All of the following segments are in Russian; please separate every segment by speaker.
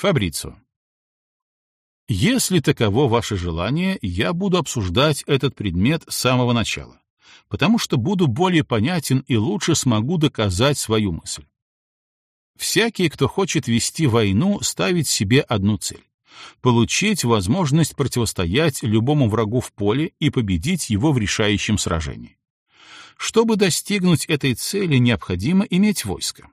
Speaker 1: Фабрицио. Если таково ваше желание, я буду обсуждать этот предмет с самого начала, потому что буду более понятен и лучше смогу доказать свою мысль. Всякий, кто хочет вести войну, ставит себе одну цель — получить возможность противостоять любому врагу в поле и победить его в решающем сражении. Чтобы достигнуть этой цели, необходимо иметь войско.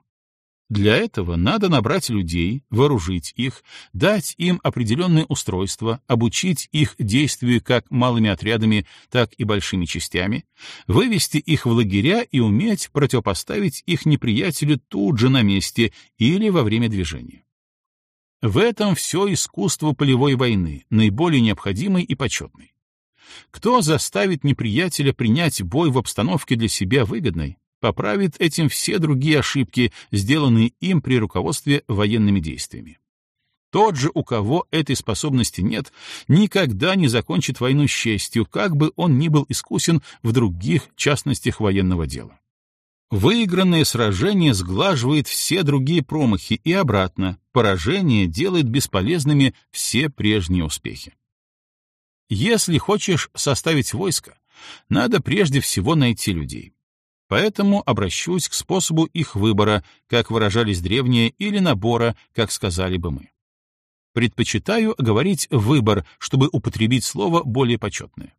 Speaker 1: Для этого надо набрать людей, вооружить их, дать им определенные устройства, обучить их действию как малыми отрядами, так и большими частями, вывести их в лагеря и уметь противопоставить их неприятелю тут же на месте или во время движения. В этом все искусство полевой войны, наиболее необходимый и почетный. Кто заставит неприятеля принять бой в обстановке для себя выгодной, поправит этим все другие ошибки, сделанные им при руководстве военными действиями. Тот же, у кого этой способности нет, никогда не закончит войну с честью, как бы он ни был искусен в других частностях военного дела. Выигранное сражение сглаживает все другие промахи и обратно, поражение делает бесполезными все прежние успехи. Если хочешь составить войско, надо прежде всего найти людей. Поэтому обращусь к способу их выбора, как выражались древние, или набора, как сказали бы мы. Предпочитаю говорить «выбор», чтобы употребить слово более почетное.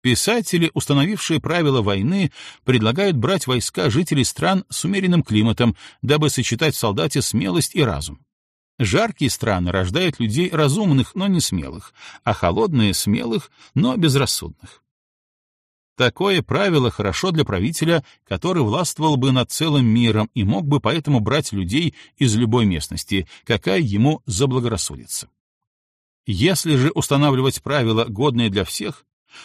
Speaker 1: Писатели, установившие правила войны, предлагают брать войска жителей стран с умеренным климатом, дабы сочетать в солдате смелость и разум. Жаркие страны рождают людей разумных, но не смелых, а холодные — смелых, но безрассудных. Такое правило хорошо для правителя, который властвовал бы над целым миром и мог бы поэтому брать людей из любой местности, какая ему заблагорассудится. Если же устанавливать правила, годные для всех,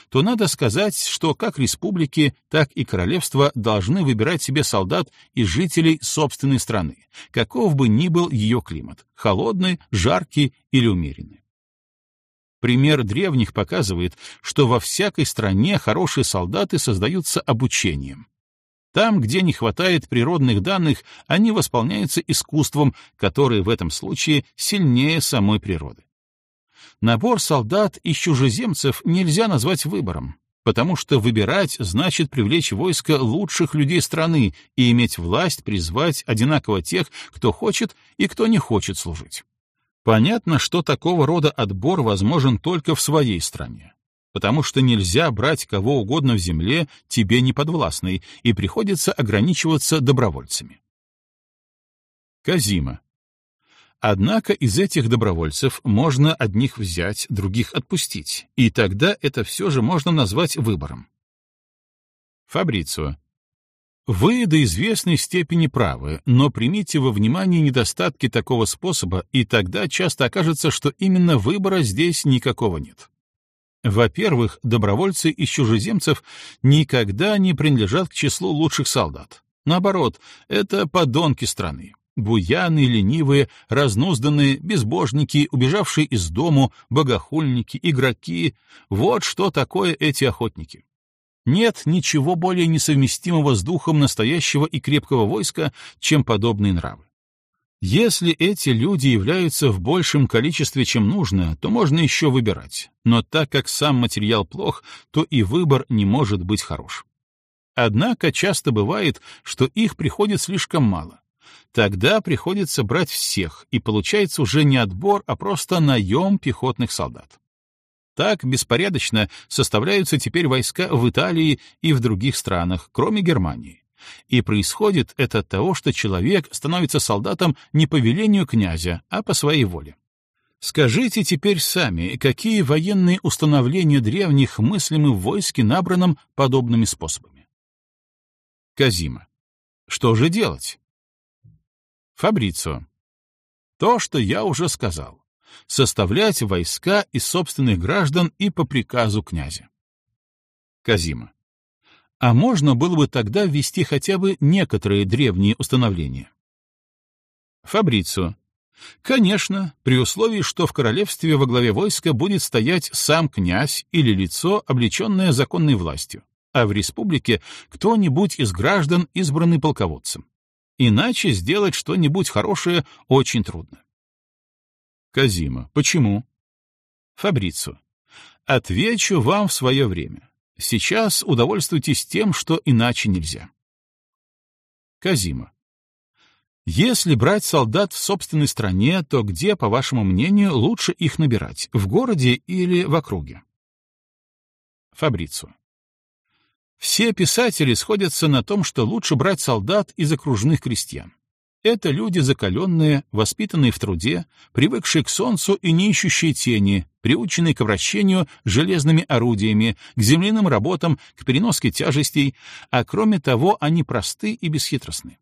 Speaker 1: то надо сказать, что как республики, так и королевства должны выбирать себе солдат из жителей собственной страны, каков бы ни был ее климат — холодный, жаркий или умеренный. Пример древних показывает, что во всякой стране хорошие солдаты создаются обучением. Там, где не хватает природных данных, они восполняются искусством, которое в этом случае сильнее самой природы. Набор солдат из чужеземцев нельзя назвать выбором, потому что выбирать значит привлечь войско лучших людей страны и иметь власть призвать одинаково тех, кто хочет и кто не хочет служить. Понятно, что такого рода отбор возможен только в своей стране, потому что нельзя брать кого угодно в земле, тебе не подвластной, и приходится ограничиваться добровольцами. Казима. Однако из этих добровольцев можно одних взять, других отпустить, и тогда это все же можно назвать выбором. Фабрицио. Вы до известной степени правы, но примите во внимание недостатки такого способа, и тогда часто окажется, что именно выбора здесь никакого нет. Во-первых, добровольцы из чужеземцев никогда не принадлежат к числу лучших солдат. Наоборот, это подонки страны. Буяны, ленивые, разнузданные, безбожники, убежавшие из дому, богохульники, игроки — вот что такое эти охотники. Нет ничего более несовместимого с духом настоящего и крепкого войска, чем подобные нравы. Если эти люди являются в большем количестве, чем нужно, то можно еще выбирать, но так как сам материал плох, то и выбор не может быть хорош. Однако часто бывает, что их приходит слишком мало. Тогда приходится брать всех, и получается уже не отбор, а просто наем пехотных солдат. Так беспорядочно составляются теперь войска в Италии и в других странах, кроме Германии. И происходит это от того, что человек становится солдатом не по велению князя, а по своей воле. Скажите теперь сами, какие военные установления древних мыслимы в войске, набранном подобными способами? Казима. Что же делать? Фабрицио. То, что я уже сказал составлять войска из собственных граждан и по приказу князя. Казима. А можно было бы тогда ввести хотя бы некоторые древние установления? Фабрицио. Конечно, при условии, что в королевстве во главе войска будет стоять сам князь или лицо, облеченное законной властью, а в республике кто-нибудь из граждан, избранный полководцем. Иначе сделать что-нибудь хорошее очень трудно. Казима. Почему? Фабрицу. Отвечу вам в свое время. Сейчас удовольствуйтесь тем, что иначе нельзя. Казима. Если брать солдат в собственной стране, то где, по вашему мнению, лучше их набирать, в городе или в округе? Фабрицу. Все писатели сходятся на том, что лучше брать солдат из окружных крестьян. Это люди закаленные, воспитанные в труде, привыкшие к солнцу и не ищущие тени, приученные к обращению железными орудиями, к земляным работам, к переноске тяжестей, а кроме того они просты и бесхитростны.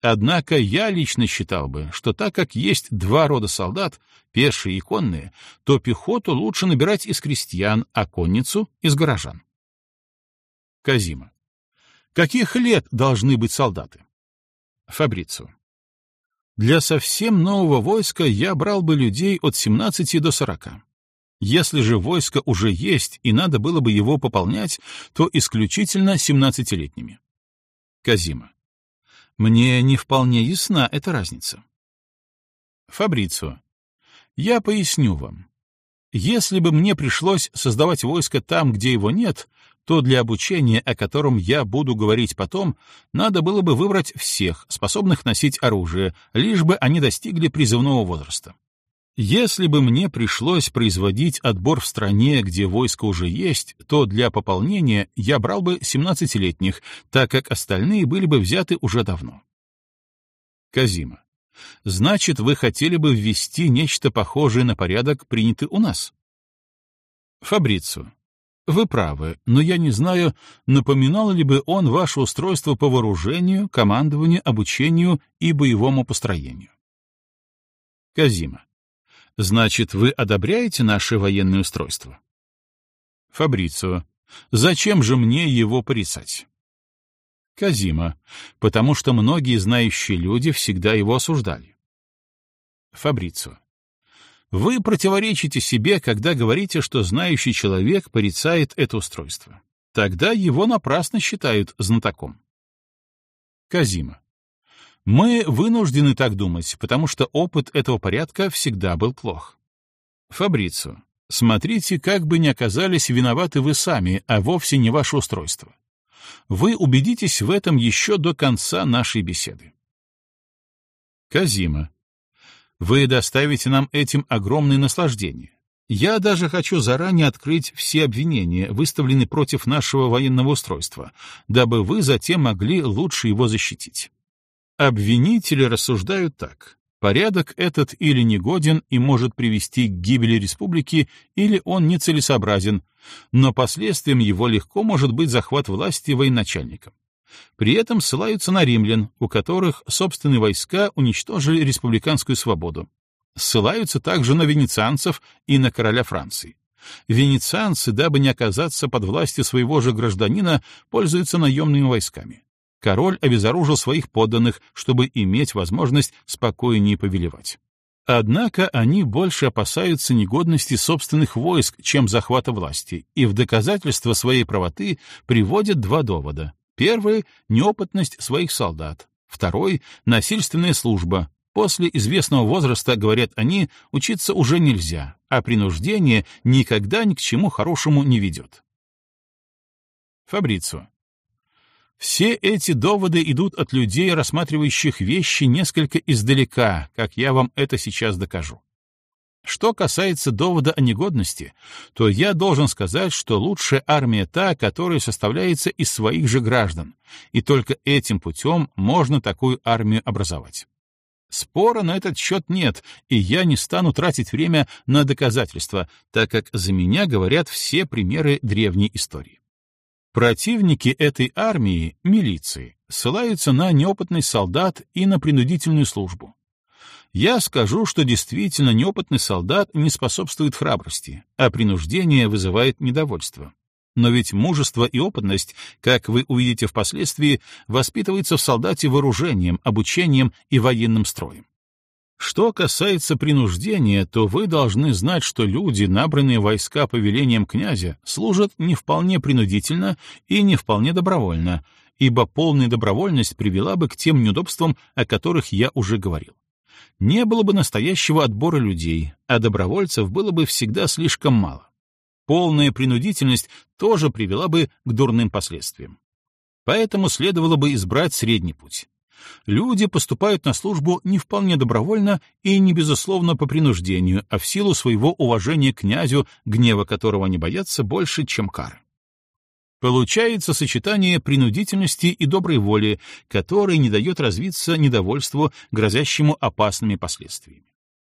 Speaker 1: Однако я лично считал бы, что так как есть два рода солдат, пешие и конные, то пехоту лучше набирать из крестьян, а конницу — из горожан. Казима. Каких лет должны быть солдаты? Фабрицу. Для совсем нового войска я брал бы людей от 17 до 40. Если же войско уже есть и надо было бы его пополнять, то исключительно 17-летними. Казима. Мне не вполне ясна эта разница. Фабрицио. Я поясню вам. Если бы мне пришлось создавать войско там, где его нет, то для обучения, о котором я буду говорить потом, надо было бы выбрать всех, способных носить оружие, лишь бы они достигли призывного возраста. Если бы мне пришлось производить отбор в стране, где войско уже есть, то для пополнения я брал бы 17-летних, так как остальные были бы взяты уже давно. Казима. Значит, вы хотели бы ввести нечто похожее на порядок, принятый у нас? Фабрицу. Вы правы, но я не знаю, напоминал ли бы он ваше устройство по вооружению, командованию, обучению и боевому построению. Казима. Значит, вы одобряете наше военное устройство? Фабрицио. Зачем же мне его порицать? Казима. Потому что многие знающие люди всегда его осуждали. Фабрицио. Вы противоречите себе, когда говорите, что знающий человек порицает это устройство. Тогда его напрасно считают знатоком. Казима. Мы вынуждены так думать, потому что опыт этого порядка всегда был плох. Фабрицу, смотрите, как бы ни оказались виноваты вы сами, а вовсе не ваше устройство. Вы убедитесь в этом еще до конца нашей беседы. Казима, вы доставите нам этим огромное наслаждение. Я даже хочу заранее открыть все обвинения, выставленные против нашего военного устройства, дабы вы затем могли лучше его защитить. Обвинители рассуждают так. Порядок этот или негоден и может привести к гибели республики, или он нецелесообразен, но последствием его легко может быть захват власти военачальником. При этом ссылаются на римлян, у которых собственные войска уничтожили республиканскую свободу. Ссылаются также на венецианцев и на короля Франции. Венецианцы, дабы не оказаться под властью своего же гражданина, пользуются наемными войсками. Король обезоружил своих подданных, чтобы иметь возможность спокойнее повелевать. Однако они больше опасаются негодности собственных войск, чем захвата власти, и в доказательство своей правоты приводят два довода. Первый — неопытность своих солдат. Второй — насильственная служба. После известного возраста, говорят они, учиться уже нельзя, а принуждение никогда ни к чему хорошему не ведет. Фабрицу. Все эти доводы идут от людей, рассматривающих вещи несколько издалека, как я вам это сейчас докажу. Что касается довода о негодности, то я должен сказать, что лучшая армия та, которая составляется из своих же граждан, и только этим путем можно такую армию образовать. Спора на этот счет нет, и я не стану тратить время на доказательства, так как за меня говорят все примеры древней истории. Противники этой армии, милиции, ссылаются на неопытность солдат и на принудительную службу. Я скажу, что действительно неопытный солдат не способствует храбрости, а принуждение вызывает недовольство. Но ведь мужество и опытность, как вы увидите впоследствии, воспитываются в солдате вооружением, обучением и военным строем. Что касается принуждения, то вы должны знать, что люди, набранные войска повелением князя, служат не вполне принудительно и не вполне добровольно, ибо полная добровольность привела бы к тем неудобствам, о которых я уже говорил. Не было бы настоящего отбора людей, а добровольцев было бы всегда слишком мало. Полная принудительность тоже привела бы к дурным последствиям. Поэтому следовало бы избрать средний путь. Люди поступают на службу не вполне добровольно и не безусловно по принуждению, а в силу своего уважения к князю, гнева которого они боятся больше, чем кары. Получается сочетание принудительности и доброй воли, которое не дает развиться недовольству, грозящему опасными последствиями.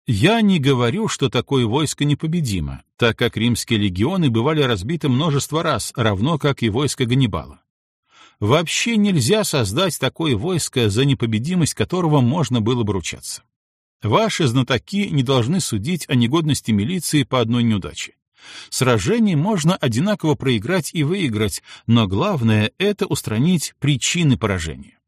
Speaker 1: Я не говорю, что такое войско непобедимо, так как римские легионы бывали разбиты множество раз, равно как и войско Ганнибала. Вообще нельзя создать такое войско, за непобедимость которого можно было бы ручаться. Ваши знатоки не должны судить о негодности милиции по одной неудаче. Сражение можно одинаково проиграть и выиграть, но главное — это устранить причины поражения.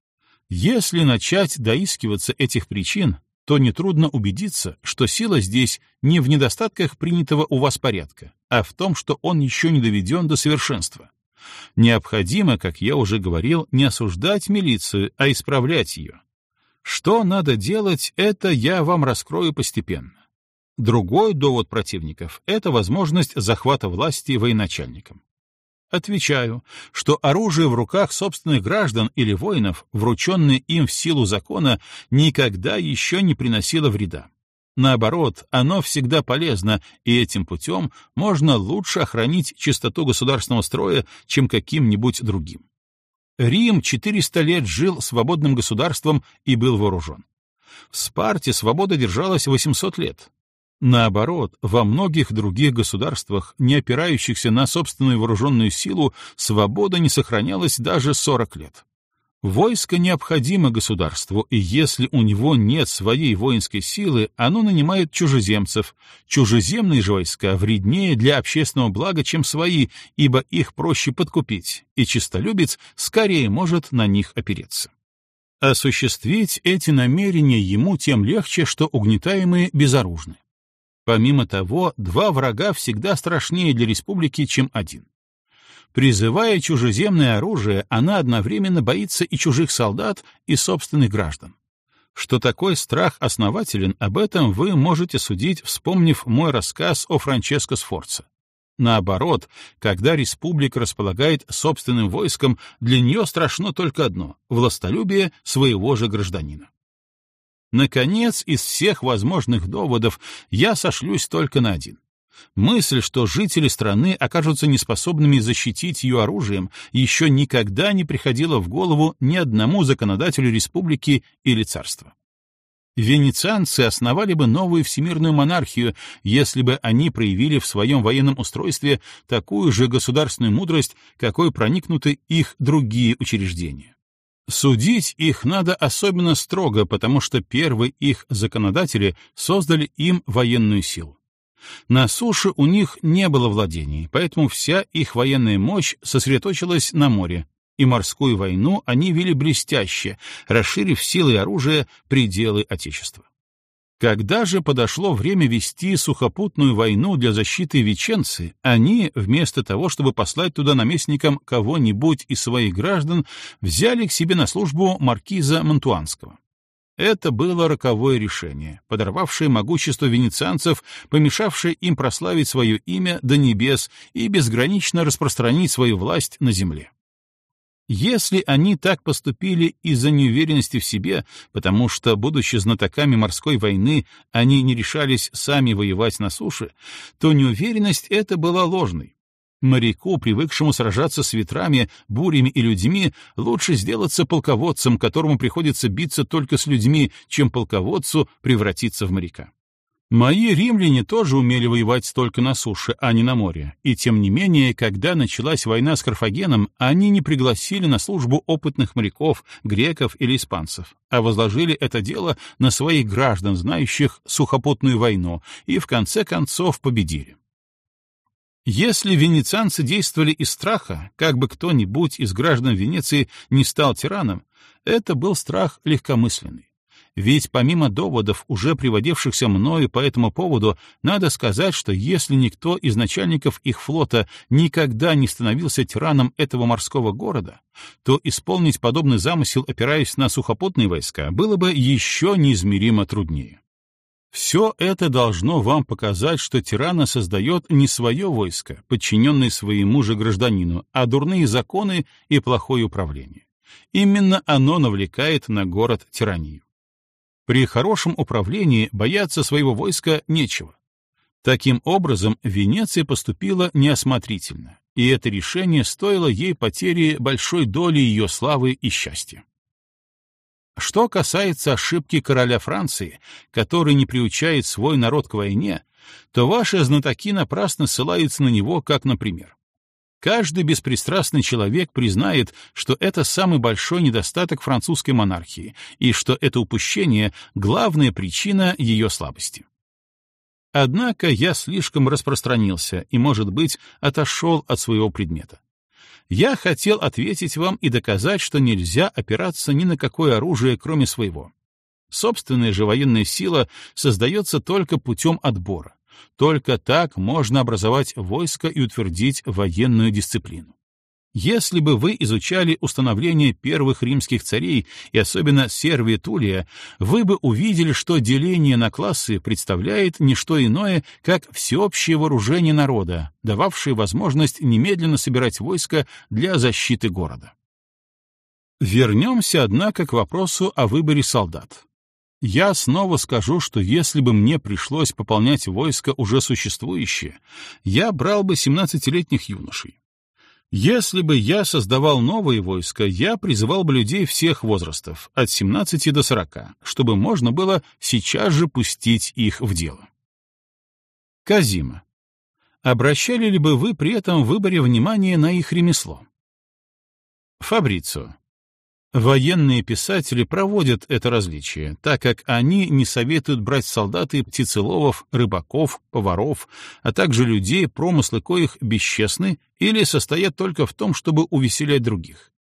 Speaker 1: Если начать доискиваться этих причин, то нетрудно убедиться, что сила здесь не в недостатках принятого у вас порядка, а в том, что он еще не доведен до совершенства. Необходимо, как я уже говорил, не осуждать милицию, а исправлять ее. Что надо делать, это я вам раскрою постепенно. Другой довод противников — это возможность захвата власти военачальником. Отвечаю, что оружие в руках собственных граждан или воинов, врученное им в силу закона, никогда еще не приносило вреда. Наоборот, оно всегда полезно, и этим путем можно лучше охранить чистоту государственного строя, чем каким-нибудь другим. Рим 400 лет жил свободным государством и был вооружен. В Спарте свобода держалась 800 лет. Наоборот, во многих других государствах, не опирающихся на собственную вооруженную силу, свобода не сохранялась даже 40 лет. Войско необходимо государству, и если у него нет своей воинской силы, оно нанимает чужеземцев. Чужеземные же войска вреднее для общественного блага, чем свои, ибо их проще подкупить, и чистолюбец скорее может на них опереться. Осуществить эти намерения ему тем легче, что угнетаемые безоружны. Помимо того, два врага всегда страшнее для республики, чем один. Призывая чужеземное оружие, она одновременно боится и чужих солдат, и собственных граждан. Что такой страх основателен, об этом вы можете судить, вспомнив мой рассказ о Франческо Сфорца. Наоборот, когда республика располагает собственным войском, для нее страшно только одно — властолюбие своего же гражданина. Наконец, из всех возможных доводов я сошлюсь только на один — Мысль, что жители страны окажутся неспособными защитить ее оружием, еще никогда не приходила в голову ни одному законодателю республики или царства. Венецианцы основали бы новую всемирную монархию, если бы они проявили в своем военном устройстве такую же государственную мудрость, какой проникнуты их другие учреждения. Судить их надо особенно строго, потому что первые их законодатели создали им военную силу. На суше у них не было владений, поэтому вся их военная мощь сосредоточилась на море, и морскую войну они вели блестяще, расширив силы и оружие пределы Отечества. Когда же подошло время вести сухопутную войну для защиты Веченцы, они, вместо того, чтобы послать туда наместником кого-нибудь из своих граждан, взяли к себе на службу маркиза Монтуанского. Это было роковое решение, подорвавшее могущество венецианцев, помешавшее им прославить свое имя до небес и безгранично распространить свою власть на земле. Если они так поступили из-за неуверенности в себе, потому что, будучи знатоками морской войны, они не решались сами воевать на суше, то неуверенность эта была ложной. Моряку, привыкшему сражаться с ветрами, бурями и людьми, лучше сделаться полководцем, которому приходится биться только с людьми, чем полководцу превратиться в моряка. Мои римляне тоже умели воевать только на суше, а не на море, и тем не менее, когда началась война с Карфагеном, они не пригласили на службу опытных моряков, греков или испанцев, а возложили это дело на своих граждан, знающих сухопутную войну, и в конце концов победили. Если венецианцы действовали из страха, как бы кто-нибудь из граждан Венеции не стал тираном, это был страх легкомысленный. Ведь помимо доводов, уже приводившихся мною по этому поводу, надо сказать, что если никто из начальников их флота никогда не становился тираном этого морского города, то исполнить подобный замысел, опираясь на сухопутные войска, было бы еще неизмеримо труднее. Все это должно вам показать, что тирана создает не свое войско, подчиненное своему же гражданину, а дурные законы и плохое управление. Именно оно навлекает на город тиранию. При хорошем управлении бояться своего войска нечего. Таким образом, Венеция поступила неосмотрительно, и это решение стоило ей потери большой доли ее славы и счастья. Что касается ошибки короля Франции, который не приучает свой народ к войне, то ваши знатоки напрасно ссылаются на него как на пример. Каждый беспристрастный человек признает, что это самый большой недостаток французской монархии и что это упущение — главная причина ее слабости. Однако я слишком распространился и, может быть, отошел от своего предмета. Я хотел ответить вам и доказать, что нельзя опираться ни на какое оружие, кроме своего. Собственная же военная сила создается только путем отбора. Только так можно образовать войско и утвердить военную дисциплину. Если бы вы изучали установление первых римских царей и особенно Сервия Тулия, вы бы увидели, что деление на классы представляет не что иное, как всеобщее вооружение народа, дававшее возможность немедленно собирать войско для защиты города. Вернемся, однако, к вопросу о выборе солдат. Я снова скажу, что если бы мне пришлось пополнять войско уже существующее, я брал бы 17-летних юношей. Если бы я создавал новые войска, я призывал бы людей всех возрастов, от 17 до 40, чтобы можно было сейчас же пустить их в дело. Казима. Обращали ли бы вы при этом выборе внимание на их ремесло? Фабрицио. Военные писатели проводят это различие, так как они не советуют брать солдаты птицеловов, рыбаков, поваров, а также людей, промыслы коих бесчестны или состоят только в том, чтобы увеселять других.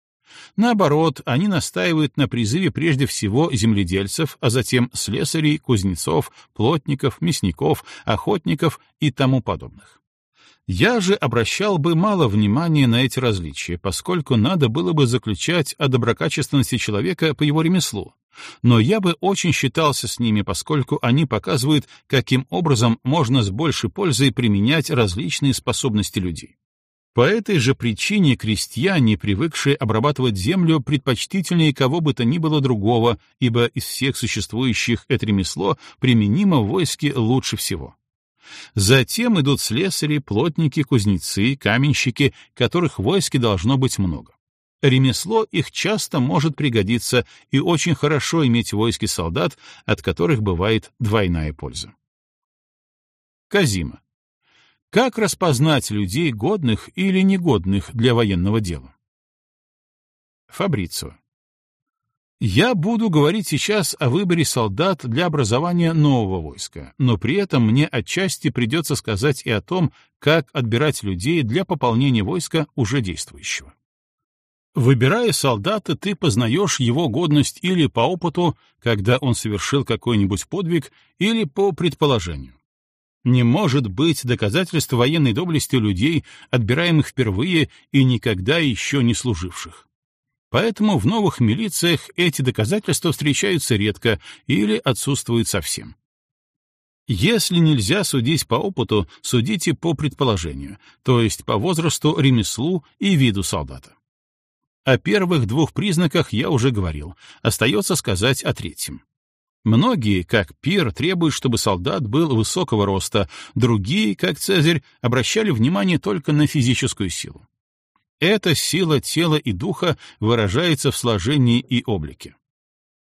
Speaker 1: Наоборот, они настаивают на призыве прежде всего земледельцев, а затем слесарей, кузнецов, плотников, мясников, охотников и тому подобных. Я же обращал бы мало внимания на эти различия, поскольку надо было бы заключать о доброкачественности человека по его ремеслу. Но я бы очень считался с ними, поскольку они показывают, каким образом можно с большей пользой применять различные способности людей. По этой же причине крестьяне, привыкшие обрабатывать землю, предпочтительнее кого бы то ни было другого, ибо из всех существующих это ремесло применимо в войске лучше всего. Затем идут слесари, плотники, кузнецы, каменщики, которых в войске должно быть много. Ремесло их часто может пригодиться, и очень хорошо иметь в войске солдат, от которых бывает двойная польза. Казима. Как распознать людей, годных или негодных для военного дела? Фабрицио. Я буду говорить сейчас о выборе солдат для образования нового войска, но при этом мне отчасти придется сказать и о том, как отбирать людей для пополнения войска уже действующего. Выбирая солдата, ты познаешь его годность или по опыту, когда он совершил какой-нибудь подвиг, или по предположению. Не может быть доказательств военной доблести людей, отбираемых впервые и никогда еще не служивших. Поэтому в новых милициях эти доказательства встречаются редко или отсутствуют совсем. Если нельзя судить по опыту, судите по предположению, то есть по возрасту, ремеслу и виду солдата. О первых двух признаках я уже говорил, остается сказать о третьем. Многие, как Пир, требуют, чтобы солдат был высокого роста, другие, как Цезарь, обращали внимание только на физическую силу. Эта сила тела и духа выражается в сложении и облике.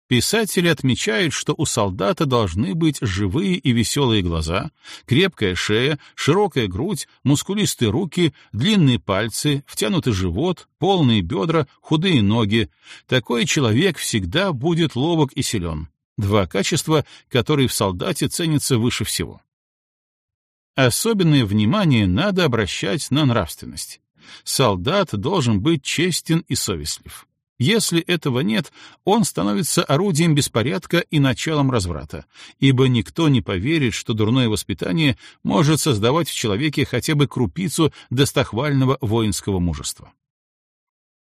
Speaker 1: Писатели отмечают, что у солдата должны быть живые и веселые глаза, крепкая шея, широкая грудь, мускулистые руки, длинные пальцы, втянутый живот, полные бедра, худые ноги. Такой человек всегда будет ловок и силен. Два качества, которые в солдате ценятся выше всего. Особенное внимание надо обращать на нравственность солдат должен быть честен и совестлив. Если этого нет, он становится орудием беспорядка и началом разврата, ибо никто не поверит, что дурное воспитание может создавать в человеке хотя бы крупицу достохвального воинского мужества.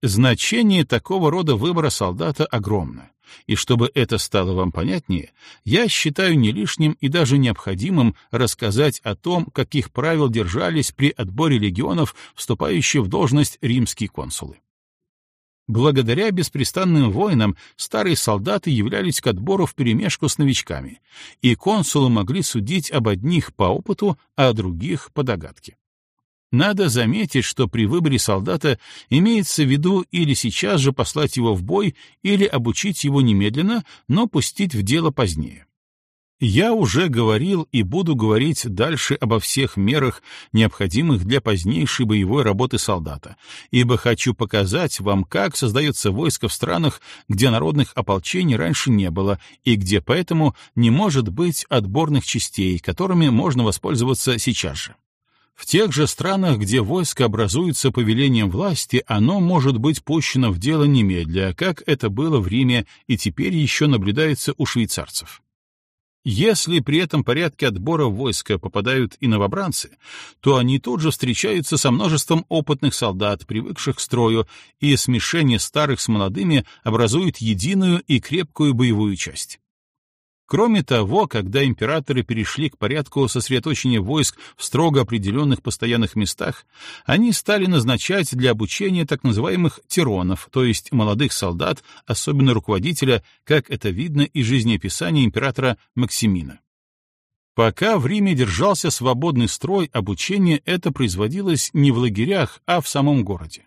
Speaker 1: Значение такого рода выбора солдата огромно, и чтобы это стало вам понятнее, я считаю не лишним и даже необходимым рассказать о том, каких правил держались при отборе легионов, вступающих в должность римские консулы. Благодаря беспрестанным войнам старые солдаты являлись к отбору вперемешку с новичками, и консулы могли судить об одних по опыту, а о других по догадке. Надо заметить, что при выборе солдата имеется в виду или сейчас же послать его в бой, или обучить его немедленно, но пустить в дело позднее. Я уже говорил и буду говорить дальше обо всех мерах, необходимых для позднейшей боевой работы солдата, ибо хочу показать вам, как создается войско в странах, где народных ополчений раньше не было и где поэтому не может быть отборных частей, которыми можно воспользоваться сейчас же. В тех же странах, где войско образуется по велениям власти, оно может быть пущено в дело немедля, как это было в Риме и теперь еще наблюдается у швейцарцев. Если при этом порядке отбора войска попадают и новобранцы, то они тут же встречаются со множеством опытных солдат, привыкших к строю, и смешение старых с молодыми образует единую и крепкую боевую часть. Кроме того, когда императоры перешли к порядку сосредоточения войск в строго определенных постоянных местах, они стали назначать для обучения так называемых тиронов, то есть молодых солдат, особенно руководителя, как это видно из жизнеописания императора Максимина. Пока в Риме держался свободный строй, обучение это производилось не в лагерях, а в самом городе.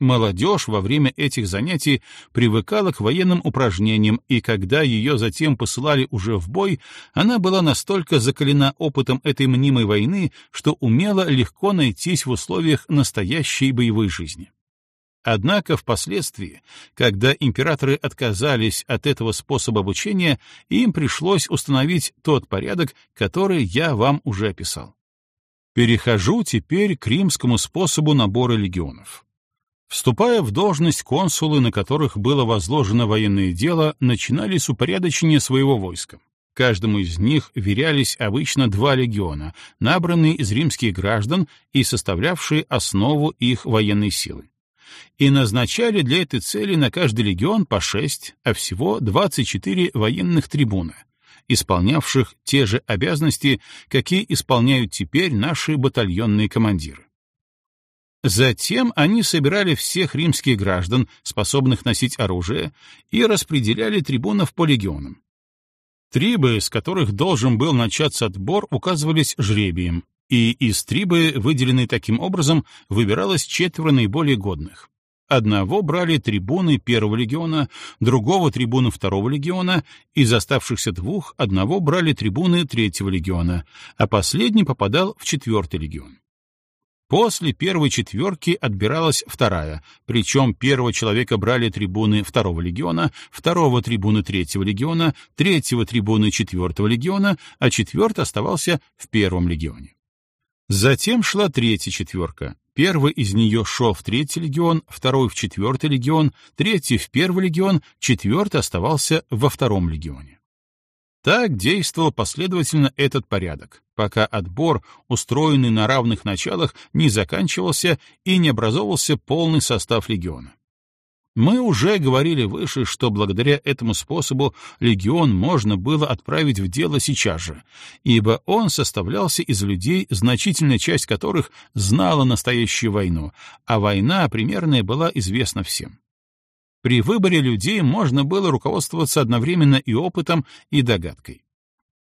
Speaker 1: Молодежь во время этих занятий привыкала к военным упражнениям, и когда ее затем посылали уже в бой, она была настолько закалена опытом этой мнимой войны, что умела легко найтись в условиях настоящей боевой жизни. Однако впоследствии, когда императоры отказались от этого способа обучения, им пришлось установить тот порядок, который я вам уже описал. Перехожу теперь к римскому способу набора легионов. Вступая в должность, консулы, на которых было возложено военное дело, начинали с упорядочения своего войска. Каждому из них верялись обычно два легиона, набранные из римских граждан и составлявшие основу их военной силы. И назначали для этой цели на каждый легион по шесть, а всего 24 военных трибуна, исполнявших те же обязанности, какие исполняют теперь наши батальонные командиры. Затем они собирали всех римских граждан, способных носить оружие, и распределяли трибунов по легионам. Трибы, с которых должен был начаться отбор, указывались жребием, и из трибы, выделенной таким образом, выбиралось четверо наиболее годных. Одного брали трибуны первого легиона, другого трибуны второго легиона, из оставшихся двух одного брали трибуны третьего легиона, а последний попадал в четвертый легион. После первой четверки отбиралась вторая, причем первого человека брали трибуны второго легиона, второго трибуны третьего легиона, третьего трибуны четвертого легиона, а четвертый оставался в первом легионе. Затем шла третья четверка. Первый из нее шел в третий легион, второй в четвертый легион, третий в первый легион, четвертый оставался во втором легионе. Так действовал последовательно этот порядок, пока отбор, устроенный на равных началах, не заканчивался и не образовался полный состав легиона. Мы уже говорили выше, что благодаря этому способу легион можно было отправить в дело сейчас же, ибо он составлялся из людей, значительная часть которых знала настоящую войну, а война примерная была известна всем. При выборе людей можно было руководствоваться одновременно и опытом, и догадкой.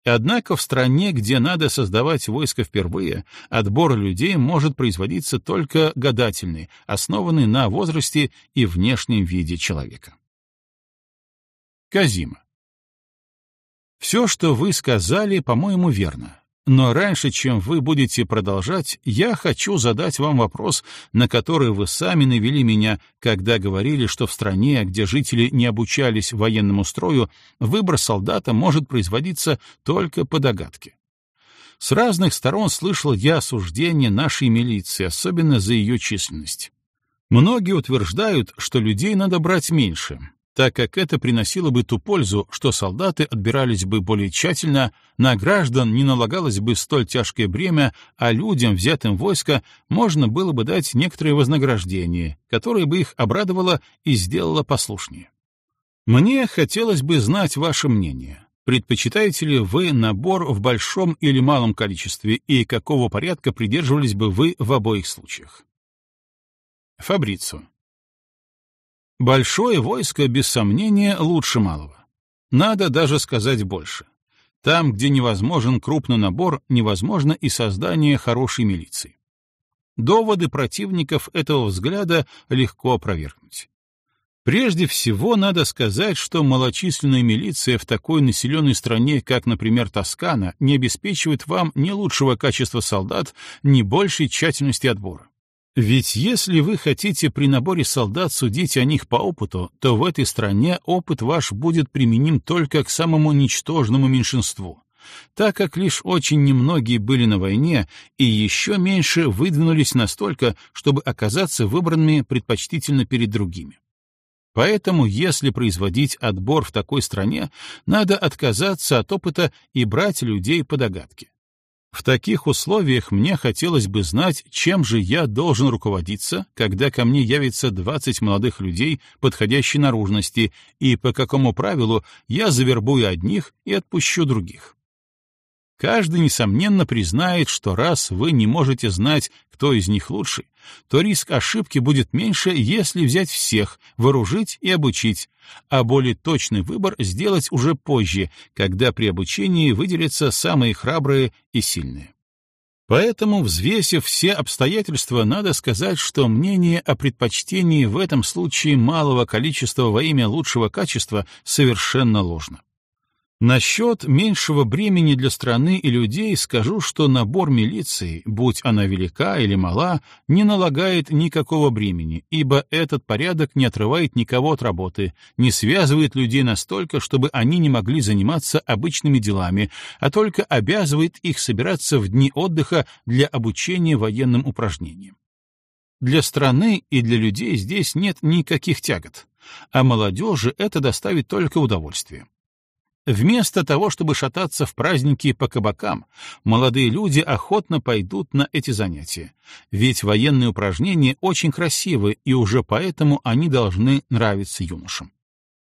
Speaker 1: Однако в стране, где надо создавать войско впервые, отбор людей может производиться только гадательный, основанный на возрасте и внешнем виде человека. Казима. Все, что вы сказали, по-моему, верно. Но раньше, чем вы будете продолжать, я хочу задать вам вопрос, на который вы сами навели меня, когда говорили, что в стране, где жители не обучались военному строю, выбор солдата может производиться только по догадке. С разных сторон слышал я осуждение нашей милиции, особенно за ее численность. Многие утверждают, что людей надо брать меньше, так как это приносило бы ту пользу, что солдаты отбирались бы более тщательно, на граждан не налагалось бы столь тяжкое бремя, а людям, взятым в войско, можно было бы дать некоторое вознаграждение, которое бы их обрадовало и сделало послушнее. Мне хотелось бы знать ваше мнение. Предпочитаете ли вы набор в большом или малом количестве, и какого порядка придерживались бы вы в обоих случаях? Фабрицу. Большое войско, без сомнения, лучше малого. Надо даже сказать больше. Там, где невозможен крупный набор, невозможно и создание хорошей милиции. Доводы противников этого взгляда легко опровергнуть. Прежде всего, надо сказать, что малочисленная милиция в такой населенной стране, как, например, Тоскана, не обеспечивает вам ни лучшего качества солдат, ни большей тщательности отбора. Ведь если вы хотите при наборе солдат судить о них по опыту, то в этой стране опыт ваш будет применим только к самому ничтожному меньшинству, так как лишь очень немногие были на войне и еще меньше выдвинулись настолько, чтобы оказаться выбранными предпочтительно перед другими. Поэтому, если производить отбор в такой стране, надо отказаться от опыта и брать людей по догадке. В таких условиях мне хотелось бы знать, чем же я должен руководиться, когда ко мне явится 20 молодых людей подходящей наружности, и по какому правилу я завербую одних и отпущу других. Каждый, несомненно, признает, что раз вы не можете знать, кто из них лучший, то риск ошибки будет меньше, если взять всех, вооружить и обучить, а более точный выбор сделать уже позже, когда при обучении выделятся самые храбрые и сильные. Поэтому, взвесив все обстоятельства, надо сказать, что мнение о предпочтении в этом случае малого количества во имя лучшего качества совершенно ложно. Насчет меньшего бремени для страны и людей скажу, что набор милиции, будь она велика или мала, не налагает никакого бремени, ибо этот порядок не отрывает никого от работы, не связывает людей настолько, чтобы они не могли заниматься обычными делами, а только обязывает их собираться в дни отдыха для обучения военным упражнениям. Для страны и для людей здесь нет никаких тягот, а молодежи это доставит только удовольствие. Вместо того, чтобы шататься в праздники по кабакам, молодые люди охотно пойдут на эти занятия, ведь военные упражнения очень красивы, и уже поэтому они должны нравиться юношам.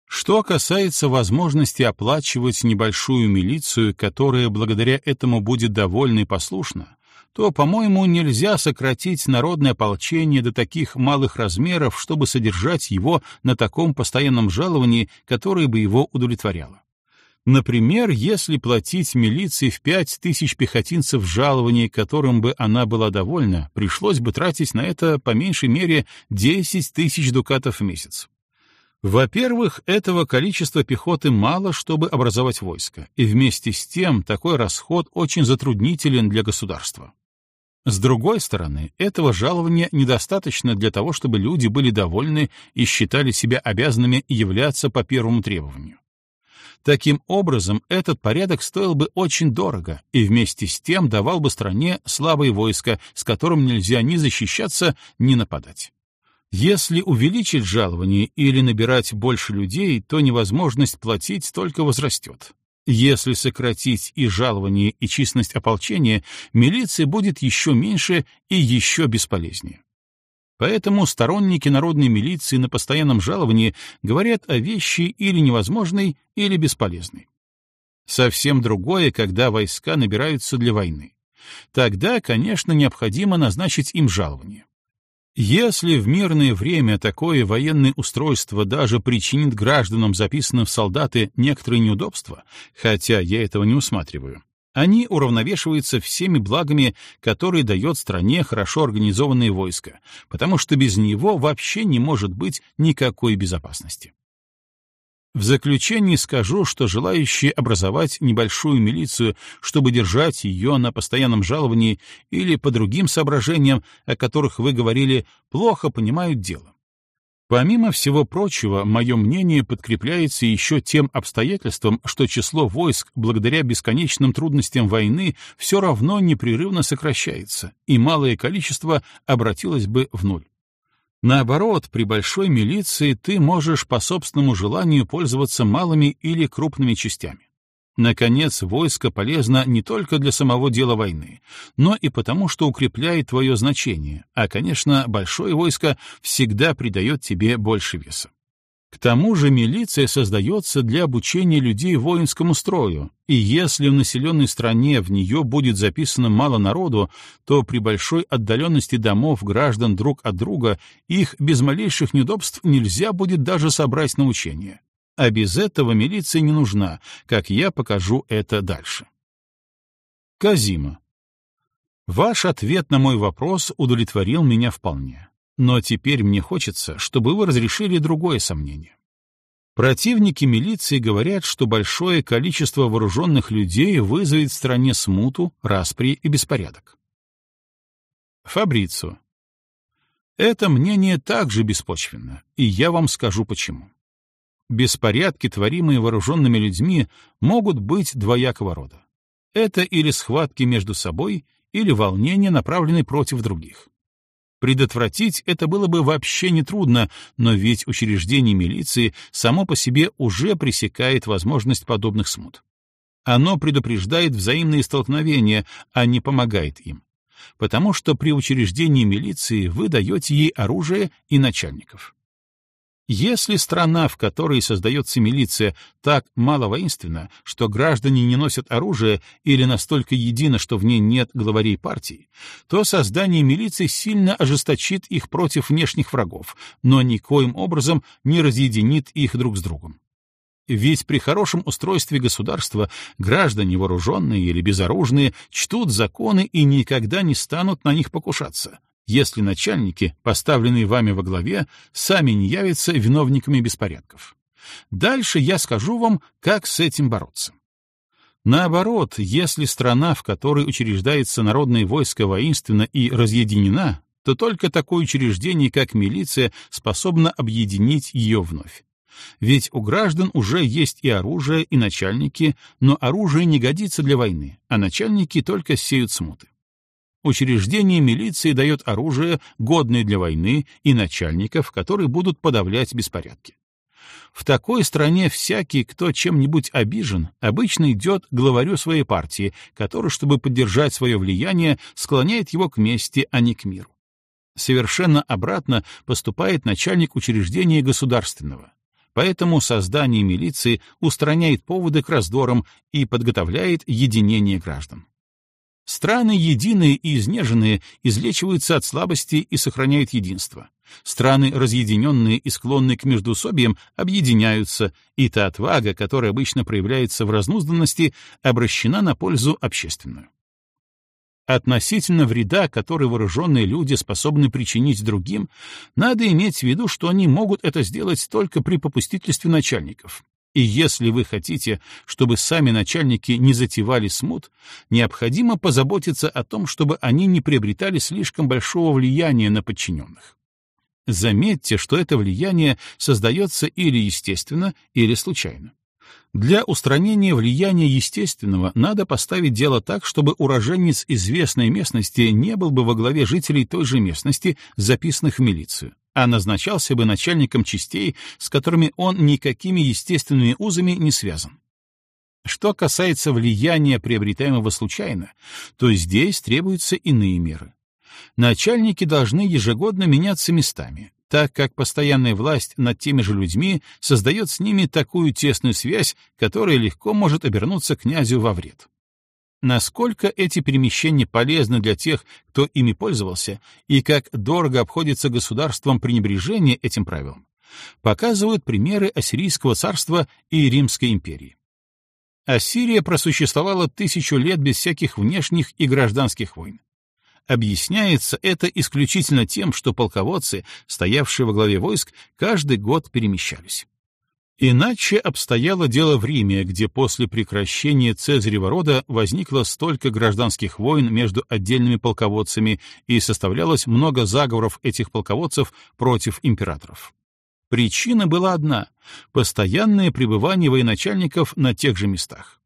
Speaker 1: Что касается возможности оплачивать небольшую милицию, которая благодаря этому будет довольна и послушна, то, по-моему, нельзя сократить народное ополчение до таких малых размеров, чтобы содержать его на таком постоянном жаловании, которое бы его удовлетворяло. Например, если платить милиции в пять тысяч пехотинцев жалований, которым бы она была довольна, пришлось бы тратить на это по меньшей мере 10 тысяч дукатов в месяц. Во-первых, этого количества пехоты мало, чтобы образовать войско, и вместе с тем такой расход очень затруднителен для государства. С другой стороны, этого жалования недостаточно для того, чтобы люди были довольны и считали себя обязанными являться по первому требованию. Таким образом, этот порядок стоил бы очень дорого и вместе с тем давал бы стране слабое войско, с которым нельзя ни защищаться, ни нападать. Если увеличить жалование или набирать больше людей, то невозможность платить только возрастет. Если сократить и жалование, и численность ополчения, милиция будет еще меньше и еще бесполезнее. Поэтому сторонники народной милиции на постоянном жаловании говорят о вещи или невозможной, или бесполезной. Совсем другое, когда войска набираются для войны. Тогда, конечно, необходимо назначить им жалование. Если в мирное время такое военное устройство даже причинит гражданам, записанным в солдаты, некоторые неудобства, хотя я этого не усматриваю, они уравновешиваются всеми благами, которые дает стране хорошо организованное войско, потому что без него вообще не может быть никакой безопасности. В заключение скажу, что желающие образовать небольшую милицию, чтобы держать ее на постоянном жаловании или по другим соображениям, о которых вы говорили, плохо понимают дело. Помимо всего прочего, мое мнение подкрепляется еще тем обстоятельством, что число войск, благодаря бесконечным трудностям войны, все равно непрерывно сокращается, и малое количество обратилось бы в нуль. Наоборот, при большой милиции ты можешь по собственному желанию пользоваться малыми или крупными частями. Наконец, войско полезно не только для самого дела войны, но и потому, что укрепляет твое значение, а, конечно, большое войско всегда придает тебе больше веса. К тому же милиция создается для обучения людей воинскому строю, и если в населенной стране в нее будет записано мало народу, то при большой отдаленности домов граждан друг от друга их без малейших неудобств нельзя будет даже собрать на учение. А без этого милиция не нужна, как я покажу это дальше. Казима. Ваш ответ на мой вопрос удовлетворил меня вполне. Но теперь мне хочется, чтобы вы разрешили другое сомнение. Противники милиции говорят, что большое количество вооруженных людей вызовет в стране смуту, распри и беспорядок. Фабрицо. Это мнение также беспочвенно, и я вам скажу почему. Беспорядки, творимые вооруженными людьми, могут быть двоякого рода. Это или схватки между собой, или волнения, направленные против других. Предотвратить это было бы вообще нетрудно, но ведь учреждение милиции само по себе уже пресекает возможность подобных смут. Оно предупреждает взаимные столкновения, а не помогает им. Потому что при учреждении милиции вы даете ей оружие и начальников. Если страна, в которой создается милиция, так мало воинственна, что граждане не носят оружие или настолько едино, что в ней нет главарей партии, то создание милиции сильно ожесточит их против внешних врагов, но никоим образом не разъединит их друг с другом. Ведь при хорошем устройстве государства граждане, вооруженные или безоружные, чтут законы и никогда не станут на них покушаться если начальники, поставленные вами во главе, сами не явятся виновниками беспорядков. Дальше я скажу вам, как с этим бороться. Наоборот, если страна, в которой учреждается народное войско воинственно и разъединена, то только такое учреждение, как милиция, способно объединить ее вновь. Ведь у граждан уже есть и оружие, и начальники, но оружие не годится для войны, а начальники только сеют смуты. Учреждение милиции дает оружие, годное для войны, и начальников, которые будут подавлять беспорядки. В такой стране всякий, кто чем-нибудь обижен, обычно идет к главарю своей партии, который, чтобы поддержать свое влияние, склоняет его к мести, а не к миру. Совершенно обратно поступает начальник учреждения государственного. Поэтому создание милиции устраняет поводы к раздорам и подготовляет единение граждан. Страны единые и изнеженные излечиваются от слабости и сохраняют единство. Страны, разъединенные и склонные к междусобиям, объединяются, и та отвага, которая обычно проявляется в разнузданности, обращена на пользу общественную. Относительно вреда, который вооруженные люди способны причинить другим, надо иметь в виду, что они могут это сделать только при попустительстве начальников, и если вы хотите, чтобы сами начальники не затевали смут, необходимо позаботиться о том, чтобы они не приобретали слишком большого влияния на подчиненных. Заметьте, что это влияние создается или естественно, или случайно. Для устранения влияния естественного надо поставить дело так, чтобы уроженец известной местности не был бы во главе жителей той же местности, записанных в милицию а назначался бы начальником частей, с которыми он никакими естественными узами не связан. Что касается влияния, приобретаемого случайно, то здесь требуются иные меры. Начальники должны ежегодно меняться местами, так как постоянная власть над теми же людьми создает с ними такую тесную связь, которая легко может обернуться князю во вред. Насколько эти перемещения полезны для тех, кто ими пользовался, и как дорого обходится государством пренебрежение этим правилом, показывают примеры Ассирийского царства и Римской империи. Ассирия просуществовала тысячу лет без всяких внешних и гражданских войн. Объясняется это исключительно тем, что полководцы, стоявшие во главе войск, каждый год перемещались. Иначе обстояло дело в Риме, где после прекращения Цезарева рода возникло столько гражданских войн между отдельными полководцами и составлялось много заговоров этих полководцев против императоров. Причина была одна — постоянное пребывание военачальников на тех же местах.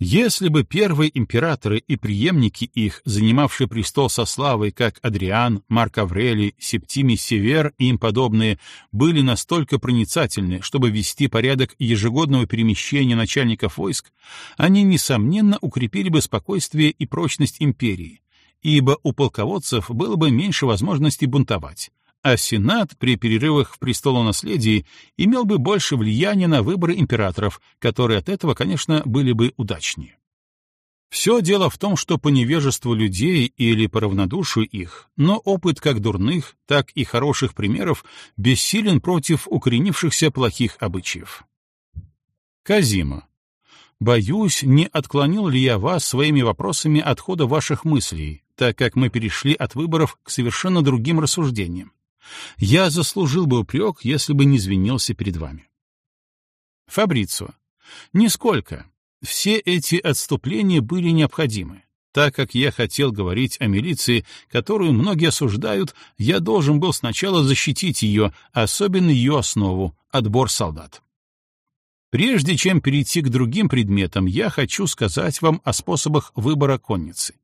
Speaker 1: Если бы первые императоры и преемники их, занимавшие престол со славой, как Адриан, Марк Аврелий, Септимий Север и им подобные, были настолько проницательны, чтобы вести порядок ежегодного перемещения начальников войск, они, несомненно, укрепили бы спокойствие и прочность империи, ибо у полководцев было бы меньше возможности бунтовать, а Сенат при перерывах в престолонаследии имел бы больше влияния на выборы императоров, которые от этого, конечно, были бы удачнее. Все дело в том, что по невежеству людей или по равнодушию их, но опыт как дурных, так и хороших примеров бессилен против укоренившихся плохих обычаев. Казима. Боюсь, не отклонил ли я вас своими вопросами от хода ваших мыслей, так как мы перешли от выборов к совершенно другим рассуждениям. Я заслужил бы упрек, если бы не извинился перед вами. Фабрицио. Нисколько. Все эти отступления были необходимы. Так как я хотел говорить о милиции, которую многие осуждают, я должен был сначала защитить ее, особенно ее основу — отбор солдат. Прежде чем перейти к другим предметам, я хочу сказать вам о способах выбора конницы.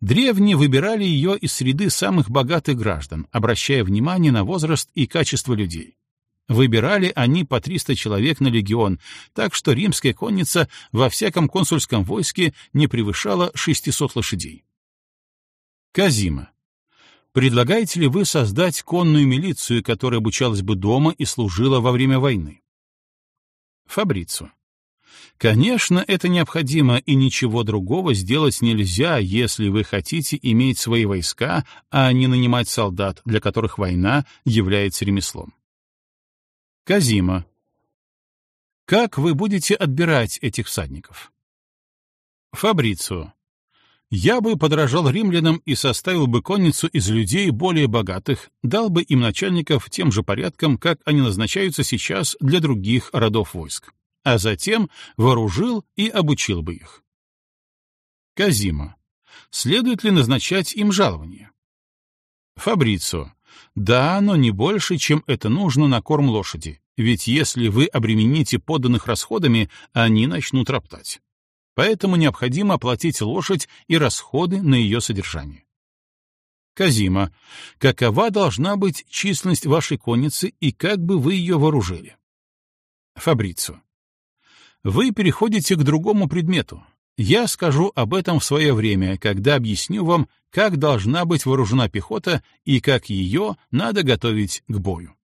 Speaker 1: Древние выбирали ее из среды самых богатых граждан, обращая внимание на возраст и качество людей. Выбирали они по 300 человек на легион, так что римская конница во всяком консульском войске не превышала 600 лошадей. Казима. Предлагаете ли вы создать конную милицию, которая обучалась бы дома и служила во время войны? Фабрицу. Конечно, это необходимо, и ничего другого сделать нельзя, если вы хотите иметь свои войска, а не нанимать солдат, для которых война является ремеслом. Казима. Как вы будете отбирать этих всадников? Фабрицио. Я бы подражал римлянам и составил бы конницу из людей более богатых, дал бы им начальников тем же порядком, как они назначаются сейчас для других родов войск а затем вооружил и обучил бы их. Казима. Следует ли назначать им жалование? Фабрицо. Да, но не больше, чем это нужно на корм лошади, ведь если вы обремените подданных расходами, они начнут роптать. Поэтому необходимо оплатить лошадь и расходы на ее содержание. Казима. Какова должна быть численность вашей конницы и как бы вы ее вооружили? Фабрицо вы переходите к другому предмету. Я скажу об этом в свое время, когда объясню вам, как должна быть вооружена пехота и как ее надо готовить к бою.